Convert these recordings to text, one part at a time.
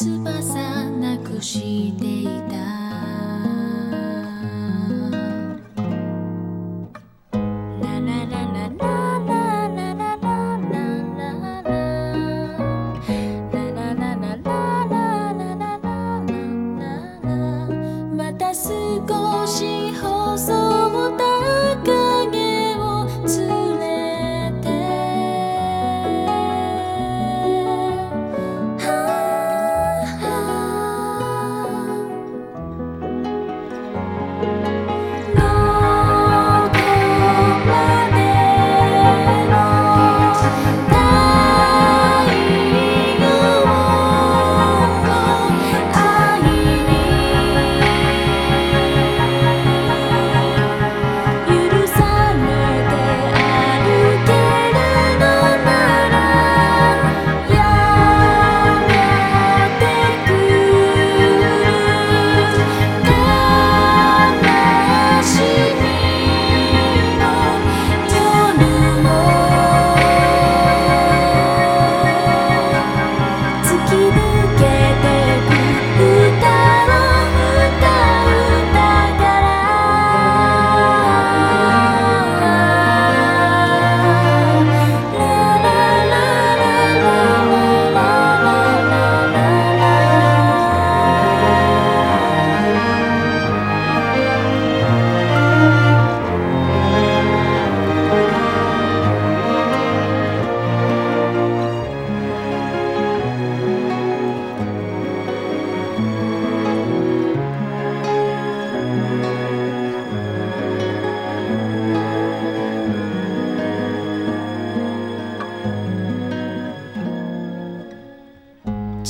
翼なくして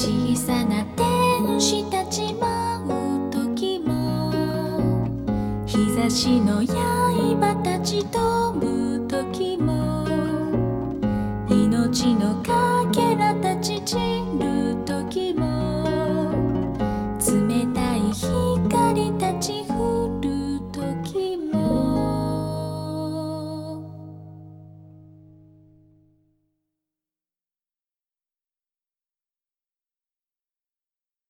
小さな天使たち舞う時も日差しの刃たちと胸